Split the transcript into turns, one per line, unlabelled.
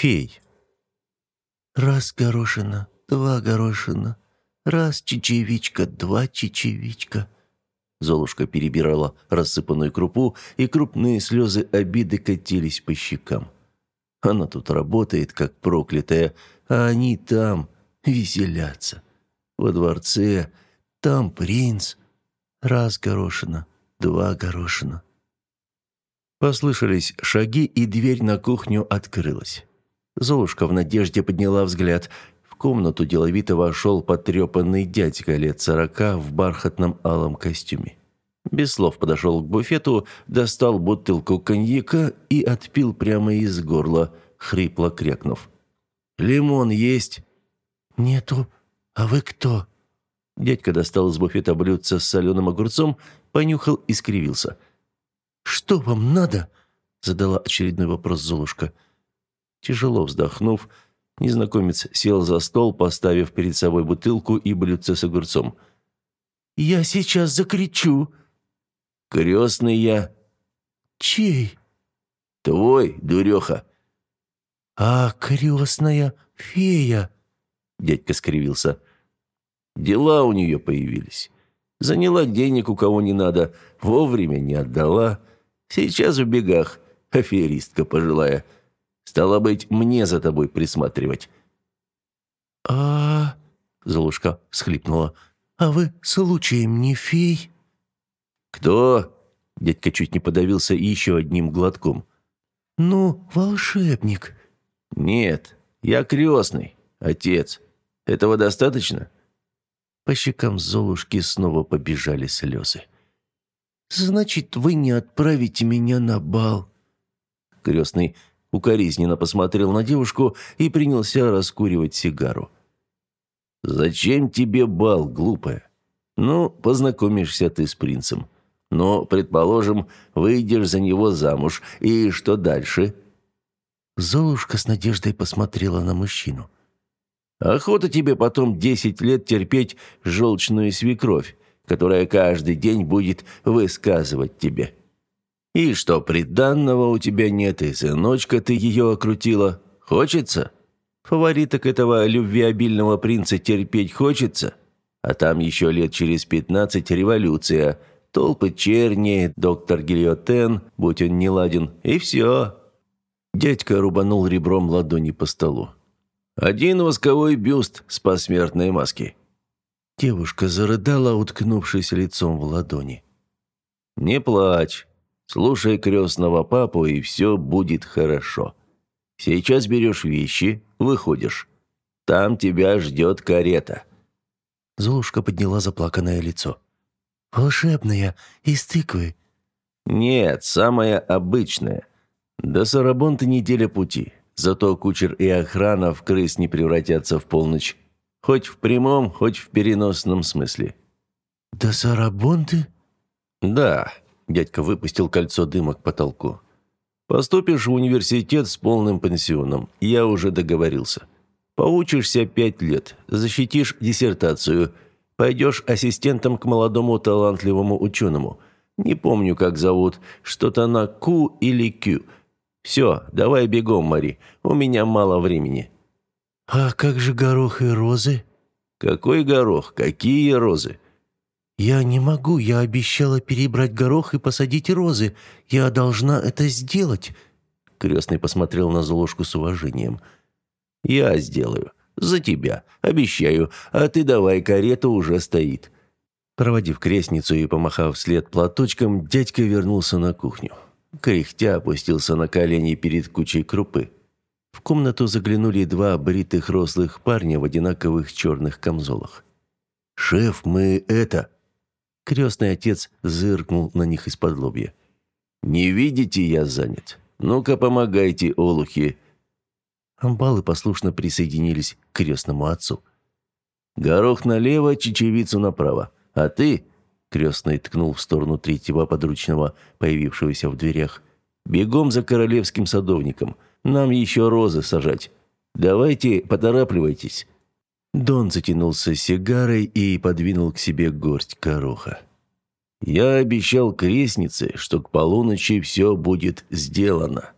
Фей.
Раз горошина, два горошина, раз чечевичка, два чечевичка.
Золушка перебирала рассыпанную крупу, и крупные слезы обиды катились по щекам. Она тут работает, как проклятая, а они там веселятся. Во дворце, там принц. Раз горошина, два горошина. Послышались шаги, и дверь на кухню открылась. Золушка в надежде подняла взгляд. В комнату деловито вошел потрепанный дядька лет сорока в бархатном алом костюме. Без слов подошел к буфету, достал бутылку коньяка и отпил прямо из горла, хрипло крякнув. «Лимон есть?»
«Нету. А вы кто?»
Дядька достал из буфета блюдце с соленым огурцом, понюхал и скривился.
«Что вам надо?» – задала очередной вопрос Золушка. «Золушка».
Тяжело вздохнув, незнакомец сел за стол, поставив перед собой бутылку и блюдце с огурцом.
«Я сейчас закричу!»
«Крестный я!»
«Чей?»
«Твой, дуреха!»
«А крестная фея?»
Дядька скривился. «Дела у нее появились. Заняла денег у кого не надо, вовремя не отдала. Сейчас в бегах, аферистка пожилая». Стало быть, мне за тобой присматривать».
«А...» — Золушка всхлипнула. «А вы случаем не фей?»
«Кто?» — дядька чуть не подавился еще одним глотком.
«Ну, волшебник».
«Нет, я крестный, отец. Этого достаточно?» По щекам Золушки снова побежали слезы.
«Значит, вы не отправите меня на бал?»
Крестный укоризненно посмотрел на девушку и принялся раскуривать сигару. «Зачем тебе бал, глупая? Ну, познакомишься ты с принцем. Но, предположим, выйдешь за него замуж, и что дальше?»
Золушка с надеждой посмотрела на мужчину.
«Охота тебе потом десять лет терпеть желчную свекровь, которая каждый день будет высказывать тебе». И что, приданного у тебя нет, и сыночка ты ее окрутила. Хочется? Фавориток этого любвеобильного принца терпеть хочется? А там еще лет через пятнадцать революция. Толпы черни, доктор Гильотен, будь он не ладен, и все. Дядька рубанул ребром ладони по столу. Один восковой бюст с посмертной маски. Девушка зарыдала, уткнувшись лицом в ладони. «Не плачь. Слушай крестного папу, и все будет хорошо. Сейчас берешь вещи, выходишь. Там тебя ждет карета».
Золушка подняла заплаканное лицо. «Волшебная, из тыквы».
«Нет, самая обычная. До Сарабонта неделя пути. Зато кучер и охрана в крыс не превратятся в полночь. Хоть в прямом, хоть в переносном смысле».
«До Сарабонты?»
«Да. Дядька выпустил кольцо дыма к потолку. «Поступишь в университет с полным пансионом. Я уже договорился. Поучишься пять лет, защитишь диссертацию, пойдешь ассистентом к молодому талантливому ученому. Не помню, как зовут, что-то на Q или Q. Все, давай бегом, Мари, у меня мало времени».
«А как же горох и розы?»
«Какой горох? Какие розы?»
«Я не могу, я обещала перебрать горох и посадить розы. Я должна это сделать».
Крестный посмотрел на Золушку с уважением. «Я сделаю. За тебя. Обещаю. А ты давай, карета уже стоит». Проводив крестницу и помахав вслед платочком, дядька вернулся на кухню. Кряхтя опустился на колени перед кучей крупы. В комнату заглянули два бритых рослых парня в одинаковых черных камзолах. «Шеф, мы это...» Крестный отец зыркнул на них из-под лобья. «Не видите, я занят. Ну-ка, помогайте, олухи». Амбалы послушно присоединились к крестному отцу. «Горох налево, чечевицу направо. А ты...» Крестный ткнул в сторону третьего подручного, появившегося в дверях. «Бегом за королевским садовником. Нам еще розы сажать. Давайте, поторапливайтесь». Дон затянулся сигарой и подвинул к себе горсть гороха. «Я обещал крестнице, что к полуночи все будет сделано»,